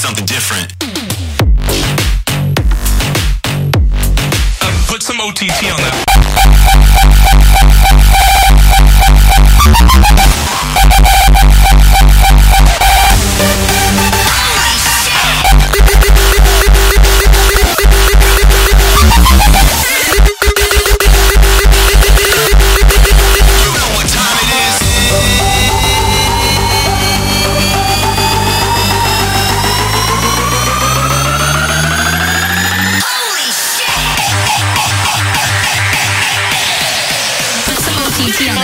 something different. Uh, put some OTT on that.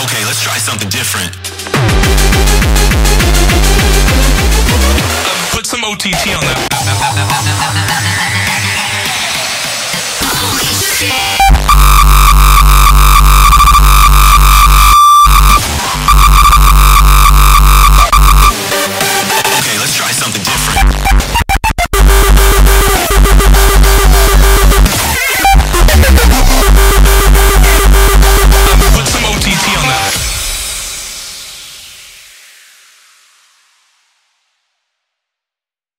okay, let's try something different. Uh, put some OTT on that. Holy shit!